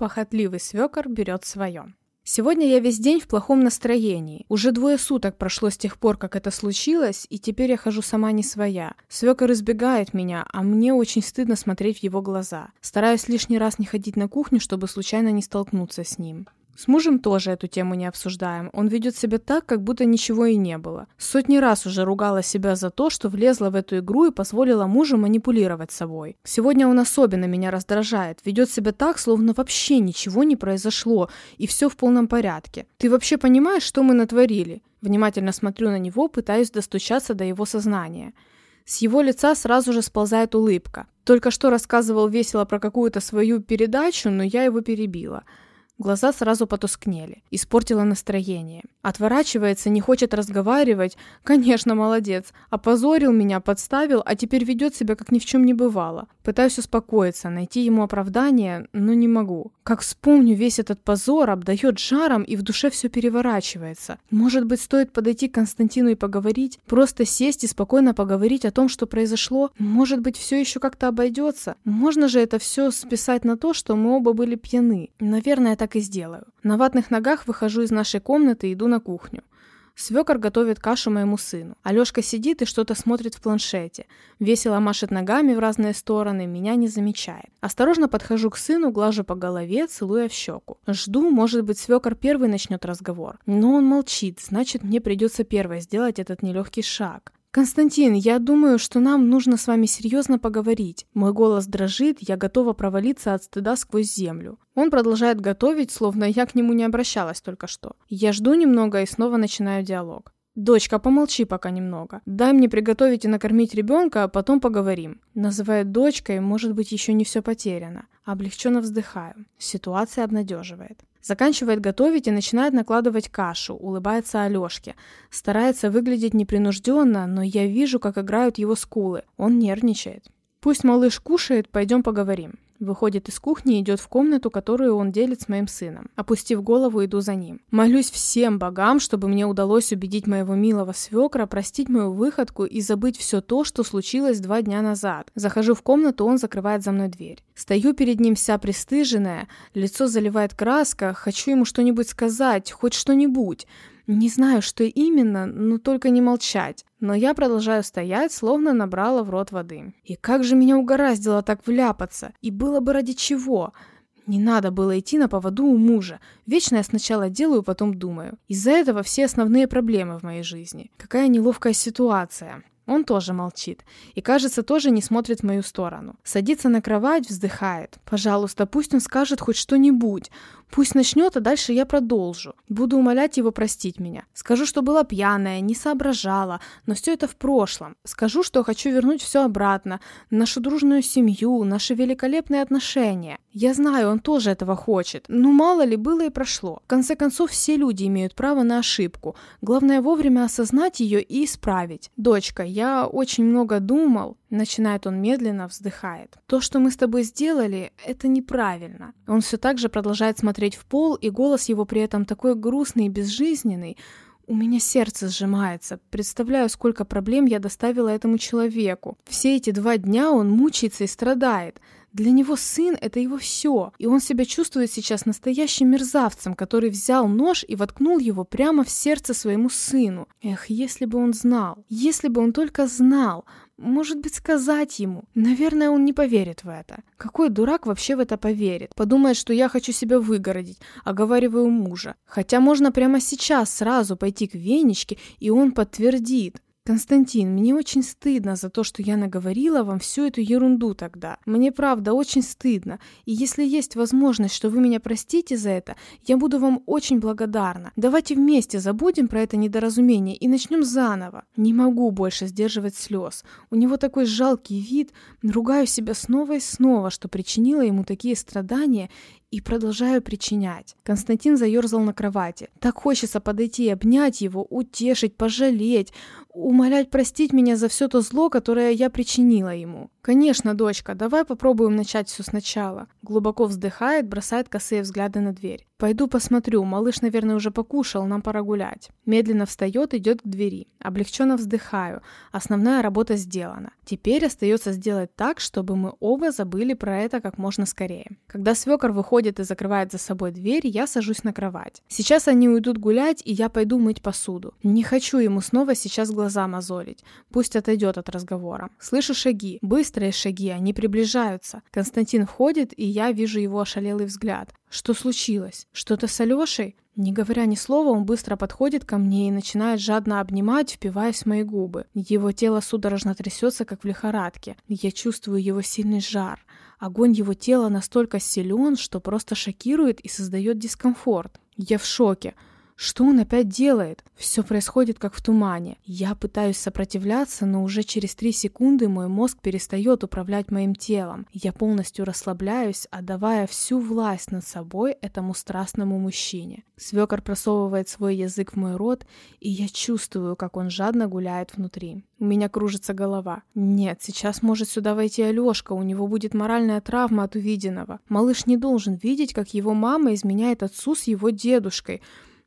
Похотливый свекор берет свое. Сегодня я весь день в плохом настроении. Уже двое суток прошло с тех пор, как это случилось, и теперь я хожу сама не своя. Свекор избегает меня, а мне очень стыдно смотреть в его глаза. Стараюсь лишний раз не ходить на кухню, чтобы случайно не столкнуться с ним. С мужем тоже эту тему не обсуждаем. Он ведет себя так, как будто ничего и не было. Сотни раз уже ругала себя за то, что влезла в эту игру и позволила мужу манипулировать собой. Сегодня он особенно меня раздражает. Ведет себя так, словно вообще ничего не произошло, и все в полном порядке. Ты вообще понимаешь, что мы натворили? Внимательно смотрю на него, пытаюсь достучаться до его сознания. С его лица сразу же сползает улыбка. Только что рассказывал весело про какую-то свою передачу, но я его перебила. Глаза сразу потускнели. Испортила настроение. Отворачивается, не хочет разговаривать. Конечно, молодец. Опозорил меня, подставил, а теперь ведет себя, как ни в чем не бывало. Пытаюсь успокоиться, найти ему оправдание, но не могу. Как вспомню весь этот позор, обдает жаром, и в душе все переворачивается. Может быть, стоит подойти к Константину и поговорить? Просто сесть и спокойно поговорить о том, что произошло? Может быть, все еще как-то обойдется? Можно же это все списать на то, что мы оба были пьяны? Наверное, так так и сделаю. На ватных ногах выхожу из нашей комнаты и иду на кухню. Свекор готовит кашу моему сыну. Алешка сидит и что-то смотрит в планшете. Весело машет ногами в разные стороны, меня не замечает. Осторожно подхожу к сыну, глажу по голове, целуя в щеку. Жду, может быть, свекор первый начнет разговор. Но он молчит, значит, мне придется первой сделать этот нелегкий шаг. «Константин, я думаю, что нам нужно с вами серьезно поговорить». Мой голос дрожит, я готова провалиться от стыда сквозь землю. Он продолжает готовить, словно я к нему не обращалась только что. Я жду немного и снова начинаю диалог. «Дочка, помолчи пока немного. Дай мне приготовить и накормить ребенка, а потом поговорим». Называет дочкой, может быть, еще не все потеряно. Облегченно вздыхаю. Ситуация обнадеживает. Заканчивает готовить и начинает накладывать кашу, улыбается Алёшке. Старается выглядеть непринужденно, но я вижу, как играют его скулы. Он нервничает. «Пусть малыш кушает, пойдем поговорим». Выходит из кухни и идет в комнату, которую он делит с моим сыном. Опустив голову, иду за ним. Молюсь всем богам, чтобы мне удалось убедить моего милого свекра простить мою выходку и забыть все то, что случилось два дня назад. Захожу в комнату, он закрывает за мной дверь. Стою перед ним вся пристыженная, лицо заливает краска, хочу ему что-нибудь сказать, хоть что-нибудь. Не знаю, что именно, но только не молчать. Но я продолжаю стоять, словно набрала в рот воды. И как же меня угораздило так вляпаться? И было бы ради чего? Не надо было идти на поводу у мужа. Вечно я сначала делаю, потом думаю. Из-за этого все основные проблемы в моей жизни. Какая неловкая ситуация. Он тоже молчит. И, кажется, тоже не смотрит в мою сторону. Садится на кровать, вздыхает. Пожалуйста, пусть он скажет хоть что-нибудь. Пусть начнет, а дальше я продолжу. Буду умолять его простить меня. Скажу, что была пьяная, не соображала, но все это в прошлом. Скажу, что хочу вернуть все обратно. Нашу дружную семью, наши великолепные отношения. Я знаю, он тоже этого хочет. Но мало ли, было и прошло. В конце концов, все люди имеют право на ошибку. Главное вовремя осознать ее и исправить. Дочка, я очень много думал. Начинает он медленно, вздыхает. То, что мы с тобой сделали, это неправильно. Он все так же продолжает смотреть в пол, и голос его при этом такой грустный и безжизненный. У меня сердце сжимается. Представляю, сколько проблем я доставила этому человеку. Все эти два дня он мучается и страдает. Для него сын — это его все, и он себя чувствует сейчас настоящим мерзавцем, который взял нож и воткнул его прямо в сердце своему сыну. Эх, если бы он знал, если бы он только знал, может быть, сказать ему. Наверное, он не поверит в это. Какой дурак вообще в это поверит? Подумает, что я хочу себя выгородить, оговариваю мужа. Хотя можно прямо сейчас сразу пойти к Венечке, и он подтвердит. Константин, мне очень стыдно за то, что я наговорила вам всю эту ерунду тогда. Мне правда очень стыдно. И если есть возможность, что вы меня простите за это, я буду вам очень благодарна. Давайте вместе забудем про это недоразумение и начнем заново. Не могу больше сдерживать слез. У него такой жалкий вид. Ругаю себя снова и снова, что причинила ему такие страдания и продолжаю причинять. Константин заерзал на кровати. Так хочется подойти и обнять его, утешить, пожалеть, умолять простить меня за все то зло, которое я причинила ему. Конечно, дочка, давай попробуем начать все сначала. Глубоко вздыхает, бросает косые взгляды на дверь. Пойду посмотрю, малыш, наверное, уже покушал, нам пора гулять. Медленно встает, идет к двери. Облегченно вздыхаю. Основная работа сделана. Теперь остается сделать так, чтобы мы оба забыли про это как можно скорее. Когда свекор выходит и закрывает за собой дверь, я сажусь на кровать. Сейчас они уйдут гулять, и я пойду мыть посуду. Не хочу ему снова сейчас глаза мозолить. Пусть отойдет от разговора. Слышу шаги. Быстрые шаги, они приближаются. Константин входит, и я вижу его ошалелый взгляд. Что случилось? Что-то с Алешей? Не говоря ни слова, он быстро подходит ко мне и начинает жадно обнимать, впиваясь в мои губы. Его тело судорожно трясется, как в лихорадке. Я чувствую его сильный жар. Огонь его тела настолько силен, что просто шокирует и создает дискомфорт. Я в шоке. Что он опять делает? Все происходит как в тумане. Я пытаюсь сопротивляться, но уже через три секунды мой мозг перестает управлять моим телом. Я полностью расслабляюсь, отдавая всю власть над собой этому страстному мужчине. Свекор просовывает свой язык в мой рот, и я чувствую, как он жадно гуляет внутри. У меня кружится голова. Нет, сейчас может сюда войти Алешка, у него будет моральная травма от увиденного. Малыш не должен видеть, как его мама изменяет отцу с его дедушкой.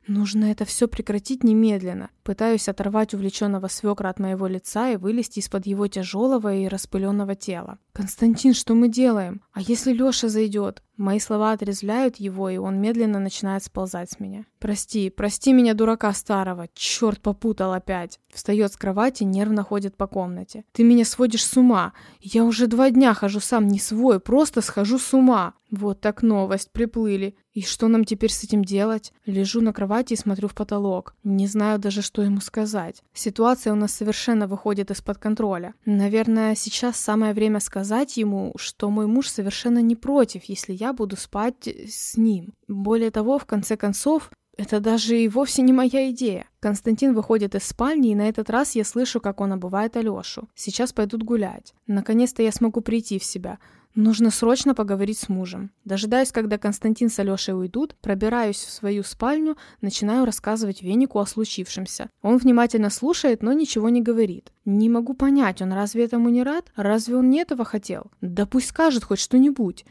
Нужно это все прекратить немедленно. Пытаюсь оторвать увлеченного свекра от моего лица и вылезти из-под его тяжелого и распыленного тела. «Константин, что мы делаем? А если Леша зайдет?» Мои слова отрезвляют его, и он медленно начинает сползать с меня. «Прости, прости меня, дурака старого! Черт, попутал опять!» Встает с кровати, нервно ходит по комнате. «Ты меня сводишь с ума! Я уже два дня хожу сам не свой, просто схожу с ума!» Вот так новость, приплыли. И что нам теперь с этим делать? Лежу на кровати и смотрю в потолок. Не знаю даже, что ему сказать. Ситуация у нас совершенно выходит из-под контроля. Наверное, сейчас самое время сказать ему, что мой муж совершенно не против, если я буду спать с ним. Более того, в конце концов, это даже и вовсе не моя идея. Константин выходит из спальни, и на этот раз я слышу, как он обувает Алёшу. Сейчас пойдут гулять. Наконец-то я смогу прийти в себя. Нужно срочно поговорить с мужем. Дожидаюсь, когда Константин с Алешей уйдут, пробираюсь в свою спальню, начинаю рассказывать Венику о случившемся. Он внимательно слушает, но ничего не говорит. Не могу понять, он разве этому не рад? Разве он не этого хотел? Да пусть скажет хоть что-нибудь.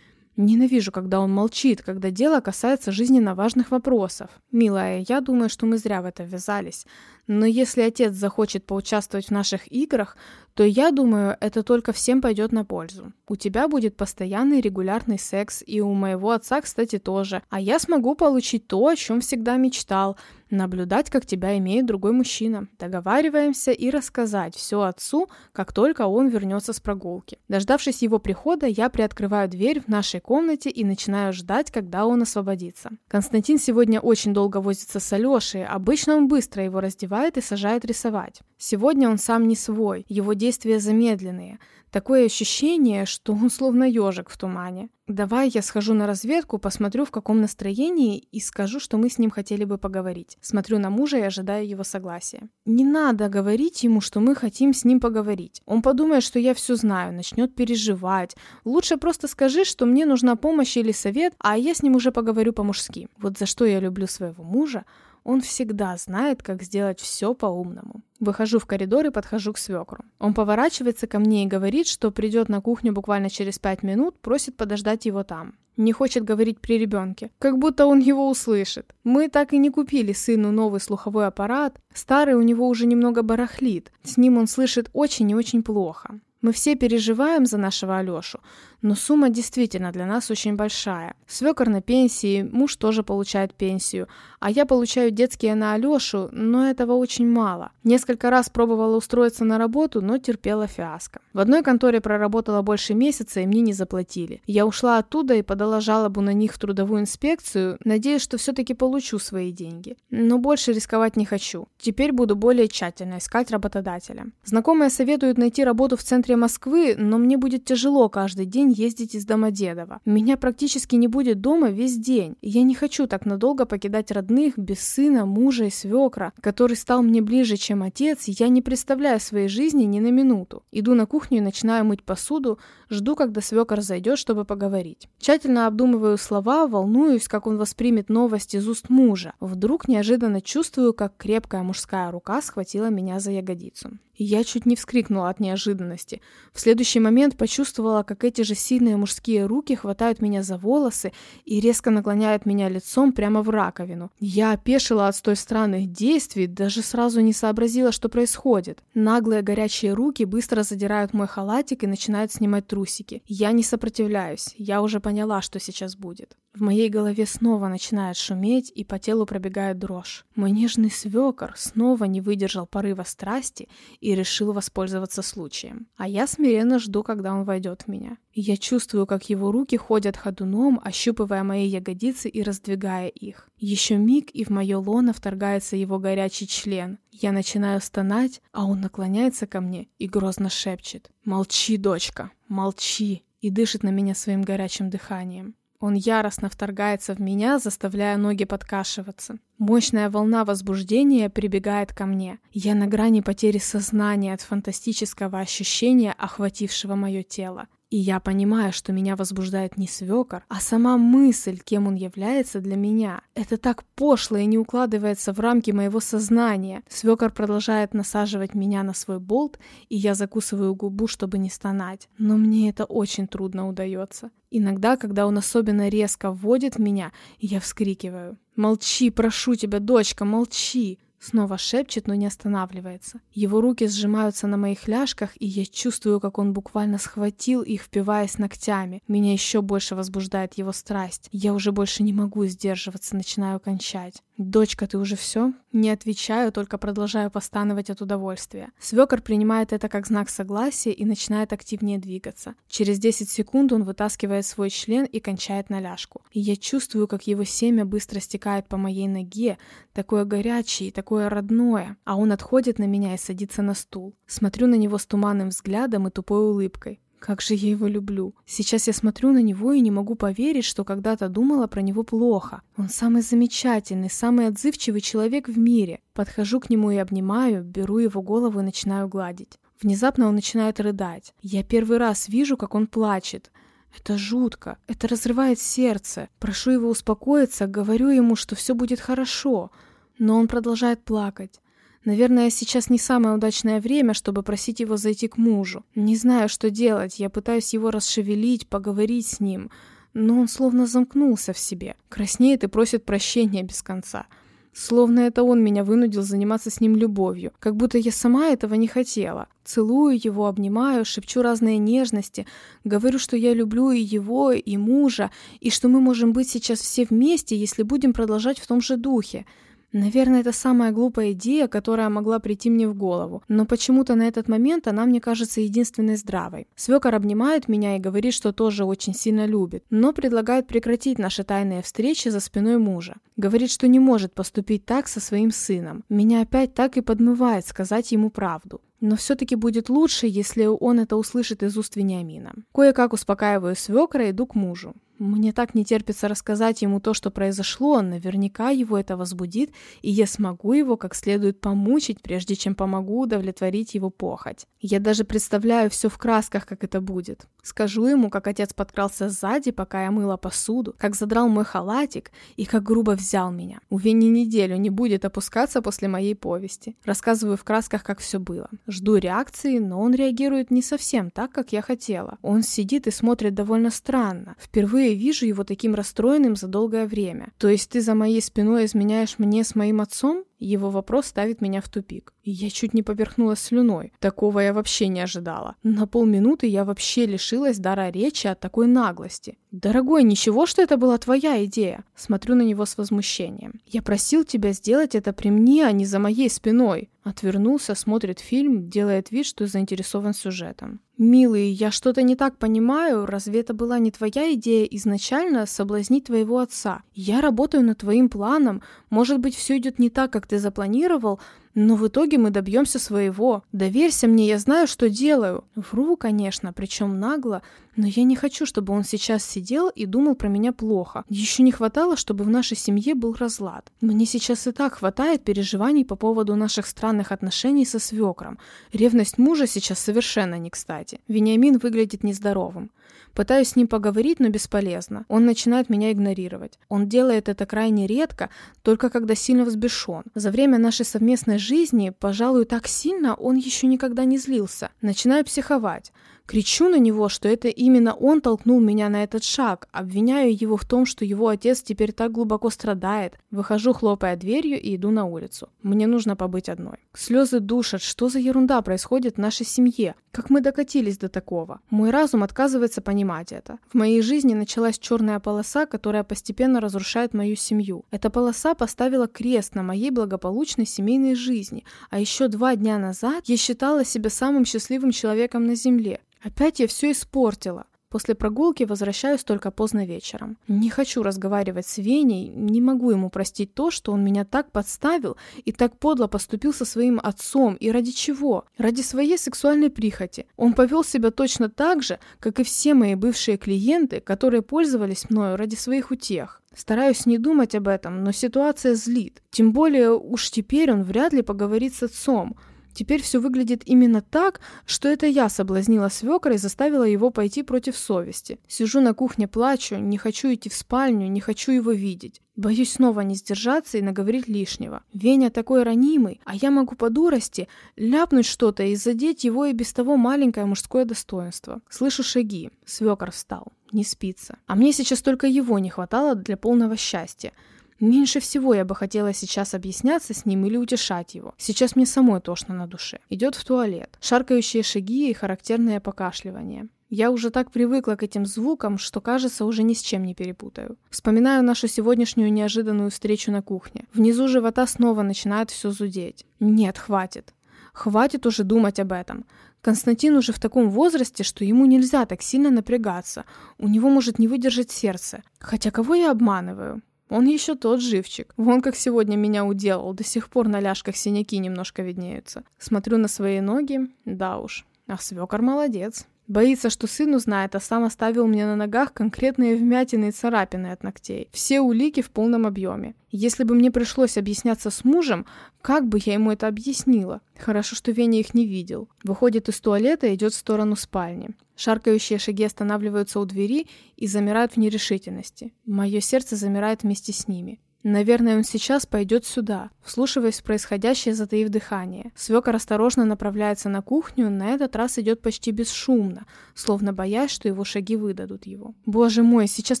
Ненавижу, когда он молчит, когда дело касается жизненно важных вопросов. Милая, я думаю, что мы зря в это ввязались. Но если отец захочет поучаствовать в наших играх, то я думаю, это только всем пойдет на пользу. У тебя будет постоянный регулярный секс, и у моего отца, кстати, тоже. А я смогу получить то, о чем всегда мечтал – наблюдать, как тебя имеет другой мужчина. Договариваемся и рассказать все отцу, как только он вернется с прогулки. Дождавшись его прихода, я приоткрываю дверь в нашей комнате и начинаю ждать, когда он освободится. Константин сегодня очень долго возится с Алешей, обычно он быстро его раздевает и сажает рисовать. Сегодня он сам не свой, его действия замедленные – Такое ощущение, что он словно ежик в тумане. Давай я схожу на разведку, посмотрю, в каком настроении, и скажу, что мы с ним хотели бы поговорить. Смотрю на мужа и ожидаю его согласия. Не надо говорить ему, что мы хотим с ним поговорить. Он подумает, что я все знаю, начнет переживать. Лучше просто скажи, что мне нужна помощь или совет, а я с ним уже поговорю по-мужски. Вот за что я люблю своего мужа. Он всегда знает, как сделать все по-умному. Выхожу в коридор и подхожу к свекру. Он поворачивается ко мне и говорит, что придет на кухню буквально через пять минут, просит подождать его там. Не хочет говорить при ребенке, как будто он его услышит. Мы так и не купили сыну новый слуховой аппарат, старый у него уже немного барахлит, с ним он слышит очень и очень плохо. Мы все переживаем за нашего Алёшу, но сумма действительно для нас очень большая. Свекор на пенсии, муж тоже получает пенсию, а я получаю детские на Алёшу, но этого очень мало. Несколько раз пробовала устроиться на работу, но терпела фиаско. В одной конторе проработала больше месяца, и мне не заплатили. Я ушла оттуда и подала жалобу на них в трудовую инспекцию, надеясь, что все-таки получу свои деньги. Но больше рисковать не хочу. Теперь буду более тщательно искать работодателя. Знакомые советуют найти работу в центре Москвы, но мне будет тяжело каждый день день ездить из Домодедово. Меня практически не будет дома весь день. Я не хочу так надолго покидать родных без сына, мужа и свекра, который стал мне ближе, чем отец, я не представляю своей жизни ни на минуту. Иду на кухню и начинаю мыть посуду, жду, когда свекор зайдет, чтобы поговорить. Тщательно обдумываю слова, волнуюсь, как он воспримет новость из уст мужа. Вдруг неожиданно чувствую, как крепкая мужская рука схватила меня за ягодицу. Я чуть не вскрикнула от неожиданности. В следующий момент почувствовала, как эти же сильные мужские руки хватают меня за волосы и резко наклоняют меня лицом прямо в раковину. Я опешила от столь странных действий, даже сразу не сообразила, что происходит. Наглые горячие руки быстро задирают мой халатик и начинают снимать трусики. Я не сопротивляюсь, я уже поняла, что сейчас будет. В моей голове снова начинает шуметь, и по телу пробегает дрожь. Мой нежный свекор снова не выдержал порыва страсти и решил воспользоваться случаем. А я смиренно жду, когда он войдет в меня. И я чувствую, как его руки ходят ходуном, ощупывая мои ягодицы и раздвигая их. Еще миг, и в мое лоно вторгается его горячий член. Я начинаю стонать, а он наклоняется ко мне и грозно шепчет. «Молчи, дочка, молчи!» и дышит на меня своим горячим дыханием. Он яростно вторгается в меня, заставляя ноги подкашиваться. Мощная волна возбуждения прибегает ко мне. Я на грани потери сознания от фантастического ощущения, охватившего мое тело. И я понимаю, что меня возбуждает не свекор, а сама мысль, кем он является для меня. Это так пошло и не укладывается в рамки моего сознания. Свекор продолжает насаживать меня на свой болт, и я закусываю губу, чтобы не стонать. Но мне это очень трудно удается. Иногда, когда он особенно резко вводит меня, я вскрикиваю. «Молчи, прошу тебя, дочка, молчи!» Снова шепчет, но не останавливается. Его руки сжимаются на моих ляжках, и я чувствую, как он буквально схватил их, впиваясь ногтями. Меня еще больше возбуждает его страсть. Я уже больше не могу сдерживаться, начинаю кончать. «Дочка, ты уже все?» Не отвечаю, только продолжаю постановать от удовольствия. Свекор принимает это как знак согласия и начинает активнее двигаться. Через 10 секунд он вытаскивает свой член и кончает на ляжку. И я чувствую, как его семя быстро стекает по моей ноге, такое горячее и такое родное. А он отходит на меня и садится на стул. Смотрю на него с туманным взглядом и тупой улыбкой. Как же я его люблю. Сейчас я смотрю на него и не могу поверить, что когда-то думала про него плохо. Он самый замечательный, самый отзывчивый человек в мире. Подхожу к нему и обнимаю, беру его голову и начинаю гладить. Внезапно он начинает рыдать. Я первый раз вижу, как он плачет. Это жутко, это разрывает сердце. Прошу его успокоиться, говорю ему, что все будет хорошо. Но он продолжает плакать. Наверное, сейчас не самое удачное время, чтобы просить его зайти к мужу. Не знаю, что делать, я пытаюсь его расшевелить, поговорить с ним, но он словно замкнулся в себе, краснеет и просит прощения без конца. Словно это он меня вынудил заниматься с ним любовью, как будто я сама этого не хотела. Целую его, обнимаю, шепчу разные нежности, говорю, что я люблю и его, и мужа, и что мы можем быть сейчас все вместе, если будем продолжать в том же духе. Наверное, это самая глупая идея, которая могла прийти мне в голову, но почему-то на этот момент она мне кажется единственной здравой. Свекор обнимает меня и говорит, что тоже очень сильно любит, но предлагает прекратить наши тайные встречи за спиной мужа. Говорит, что не может поступить так со своим сыном. Меня опять так и подмывает сказать ему правду. Но все-таки будет лучше, если он это услышит из уст Вениамина. Кое-как успокаиваю свекра и иду к мужу. Мне так не терпится рассказать ему то, что произошло, наверняка его это возбудит, и я смогу его как следует помучить, прежде чем помогу удовлетворить его похоть. Я даже представляю все в красках, как это будет. Скажу ему, как отец подкрался сзади, пока я мыла посуду, как задрал мой халатик и как грубо взял меня. У Вени неделю не будет опускаться после моей повести. Рассказываю в красках, как все было. Жду реакции, но он реагирует не совсем так, как я хотела. Он сидит и смотрит довольно странно. Впервые впервые вижу его таким расстроенным за долгое время. То есть ты за моей спиной изменяешь мне с моим отцом? Его вопрос ставит меня в тупик. И я чуть не поперхнулась слюной. Такого я вообще не ожидала. На полминуты я вообще лишилась дара речи от такой наглости. «Дорогой, ничего, что это была твоя идея?» Смотрю на него с возмущением. «Я просил тебя сделать это при мне, а не за моей спиной». Отвернулся, смотрит фильм, делает вид, что заинтересован сюжетом. «Милый, я что-то не так понимаю. Разве это была не твоя идея изначально соблазнить твоего отца? Я работаю над твоим планом. Может быть, все идет не так, как ты запланировал, но в итоге мы добьемся своего. Доверься мне, я знаю, что делаю. Вру, конечно, причем нагло, но я не хочу, чтобы он сейчас сидел и думал про меня плохо. Еще не хватало, чтобы в нашей семье был разлад. Мне сейчас и так хватает переживаний по поводу наших странных отношений со свекром. Ревность мужа сейчас совершенно не кстати. Вениамин выглядит нездоровым. Пытаюсь с ним поговорить, но бесполезно. Он начинает меня игнорировать. Он делает это крайне редко, только когда сильно взбешен. За время нашей совместной жизни, пожалуй, так сильно он еще никогда не злился. Начинаю психовать. Кричу на него, что это именно он толкнул меня на этот шаг, обвиняю его в том, что его отец теперь так глубоко страдает. Выхожу, хлопая дверью, и иду на улицу. Мне нужно побыть одной. Слезы душат, что за ерунда происходит в нашей семье? Как мы докатились до такого? Мой разум отказывается понимать это. В моей жизни началась черная полоса, которая постепенно разрушает мою семью. Эта полоса поставила крест на моей благополучной семейной жизни, а еще два дня назад я считала себя самым счастливым человеком на земле. Опять я все испортила. После прогулки возвращаюсь только поздно вечером. Не хочу разговаривать с Веней, не могу ему простить то, что он меня так подставил и так подло поступил со своим отцом. И ради чего? Ради своей сексуальной прихоти. Он повел себя точно так же, как и все мои бывшие клиенты, которые пользовались мною ради своих утех. Стараюсь не думать об этом, но ситуация злит. Тем более уж теперь он вряд ли поговорит с отцом. Теперь все выглядит именно так, что это я соблазнила свекра и заставила его пойти против совести. Сижу на кухне, плачу, не хочу идти в спальню, не хочу его видеть. Боюсь снова не сдержаться и наговорить лишнего. Веня такой ранимый, а я могу по дурости ляпнуть что-то и задеть его и без того маленькое мужское достоинство. Слышу шаги. Свекор встал. Не спится. А мне сейчас только его не хватало для полного счастья. Меньше всего я бы хотела сейчас объясняться с ним или утешать его. Сейчас мне самой тошно на душе. Идет в туалет. Шаркающие шаги и характерное покашливание. Я уже так привыкла к этим звукам, что, кажется, уже ни с чем не перепутаю. Вспоминаю нашу сегодняшнюю неожиданную встречу на кухне. Внизу живота снова начинает все зудеть. Нет, хватит. Хватит уже думать об этом. Константин уже в таком возрасте, что ему нельзя так сильно напрягаться. У него может не выдержать сердце. Хотя кого я обманываю? Он еще тот живчик. Вон как сегодня меня уделал, до сих пор на ляжках синяки немножко виднеются. Смотрю на свои ноги, да уж. А свекор молодец. Боится, что сын узнает, а сам оставил мне на ногах конкретные вмятины и царапины от ногтей. Все улики в полном объеме. Если бы мне пришлось объясняться с мужем, как бы я ему это объяснила? Хорошо, что Веня их не видел. Выходит из туалета и идет в сторону спальни. Шаркающие шаги останавливаются у двери и замирают в нерешительности. Мое сердце замирает вместе с ними. Наверное, он сейчас пойдет сюда, вслушиваясь в происходящее, затаив дыхание. Свекор осторожно направляется на кухню, на этот раз идет почти бесшумно, словно боясь, что его шаги выдадут его. Боже мой, сейчас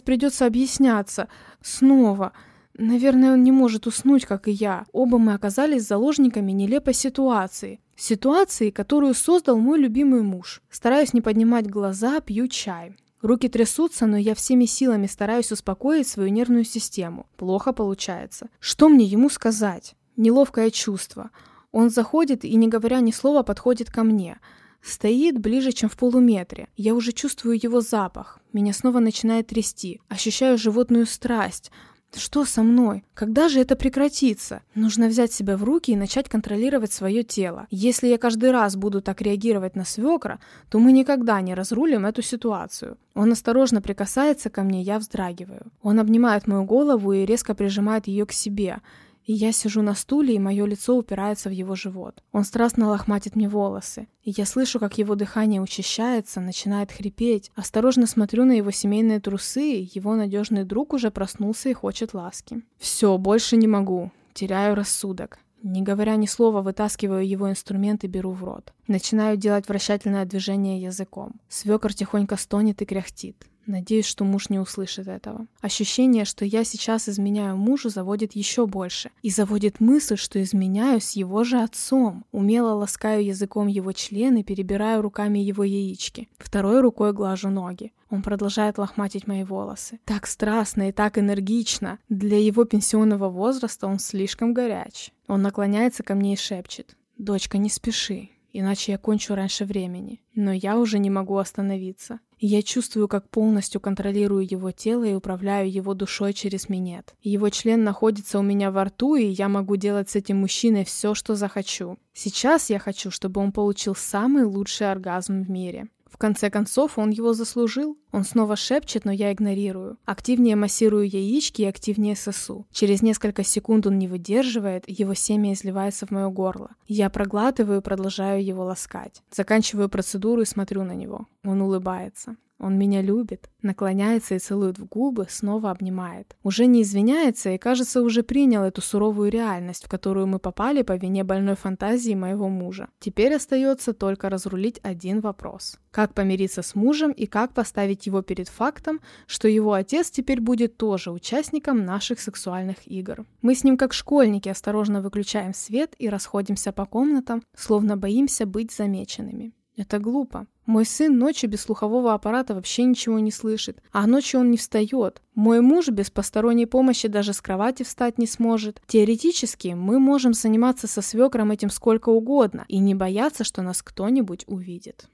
придется объясняться. Снова. Наверное, он не может уснуть, как и я. Оба мы оказались заложниками нелепой ситуации. Ситуации, которую создал мой любимый муж. Стараюсь не поднимать глаза, пью чай. Руки трясутся, но я всеми силами стараюсь успокоить свою нервную систему. Плохо получается. Что мне ему сказать? Неловкое чувство. Он заходит и, не говоря ни слова, подходит ко мне. Стоит ближе, чем в полуметре. Я уже чувствую его запах. Меня снова начинает трясти. Ощущаю животную страсть. Что со мной? Когда же это прекратится? Нужно взять себя в руки и начать контролировать свое тело. Если я каждый раз буду так реагировать на свекра, то мы никогда не разрулим эту ситуацию. Он осторожно прикасается ко мне, я вздрагиваю. Он обнимает мою голову и резко прижимает ее к себе и я сижу на стуле, и мое лицо упирается в его живот. Он страстно лохматит мне волосы, и я слышу, как его дыхание учащается, начинает хрипеть. Осторожно смотрю на его семейные трусы, его надежный друг уже проснулся и хочет ласки. Все, больше не могу. Теряю рассудок. Не говоря ни слова, вытаскиваю его инструмент и беру в рот. Начинаю делать вращательное движение языком. Свекор тихонько стонет и кряхтит. Надеюсь, что муж не услышит этого. Ощущение, что я сейчас изменяю мужу, заводит еще больше. И заводит мысль, что изменяю с его же отцом. Умело ласкаю языком его член и перебираю руками его яички. Второй рукой глажу ноги. Он продолжает лохматить мои волосы. Так страстно и так энергично. Для его пенсионного возраста он слишком горяч. Он наклоняется ко мне и шепчет. «Дочка, не спеши иначе я кончу раньше времени. Но я уже не могу остановиться. Я чувствую, как полностью контролирую его тело и управляю его душой через минет. Его член находится у меня во рту, и я могу делать с этим мужчиной все, что захочу. Сейчас я хочу, чтобы он получил самый лучший оргазм в мире. Конце концов, он его заслужил. Он снова шепчет, но я игнорирую. Активнее массирую яички и активнее сосу. Через несколько секунд он не выдерживает, его семя изливается в мое горло. Я проглатываю и продолжаю его ласкать. Заканчиваю процедуру и смотрю на него. Он улыбается. Он меня любит. Наклоняется и целует в губы, снова обнимает. Уже не извиняется и, кажется, уже принял эту суровую реальность, в которую мы попали по вине больной фантазии моего мужа. Теперь остается только разрулить один вопрос. Как помириться с мужем и как поставить его перед фактом, что его отец теперь будет тоже участником наших сексуальных игр. Мы с ним как школьники осторожно выключаем свет и расходимся по комнатам, словно боимся быть замеченными. Это глупо. Мой сын ночью без слухового аппарата вообще ничего не слышит, а ночью он не встает. Мой муж без посторонней помощи даже с кровати встать не сможет. Теоретически мы можем заниматься со свекром этим сколько угодно и не бояться, что нас кто-нибудь увидит.